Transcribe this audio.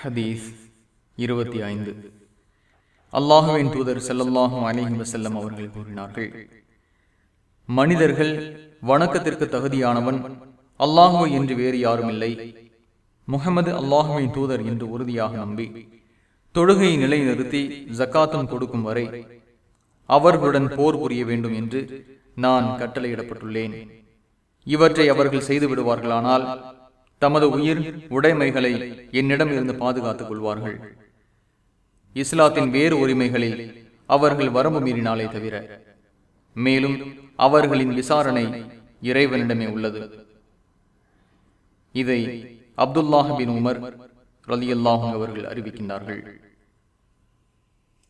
ஹதீஸ் இருபத்தி ஐந்து. அல்லாஹுவின் தூதர் செல்லல்லாஹும் அலிஹி வசல்லம் அவர்கள் கூறினார்கள் மனிதர்கள் வணக்கத்திற்கு தகுதியானவன் அல்லாஹு என்று வேறு யாரும் இல்லை. முகமது அல்லாஹுவின் தூதர் என்று உறுதியாக நம்பி தொழுகையை நிலைநிறுத்தி ஜக்காத்தம் கொடுக்கும் வரை அவர்களுடன் போர் புரிய வேண்டும் என்று நான் கட்டளையிடப்பட்டுள்ளேன். இவற்றை அவர்கள் செய்து விடுவார்களானால் தமது உயிர் உடைமைகளை என்னிடம் இருந்து பாதுகாத்துக் கொள்வார்கள் இஸ்லாத்தின் வேறு உரிமைகளில் அவர்கள் வரம்பு மீறினாலே தவிர மேலும் அவர்களின் விசாரணை இறைவனிடமே உள்ளது. இதை அப்துல்லாஹின் உமர் ரலியல்லாஹும் அவர்கள் அறிவிக்கின்றார்கள்.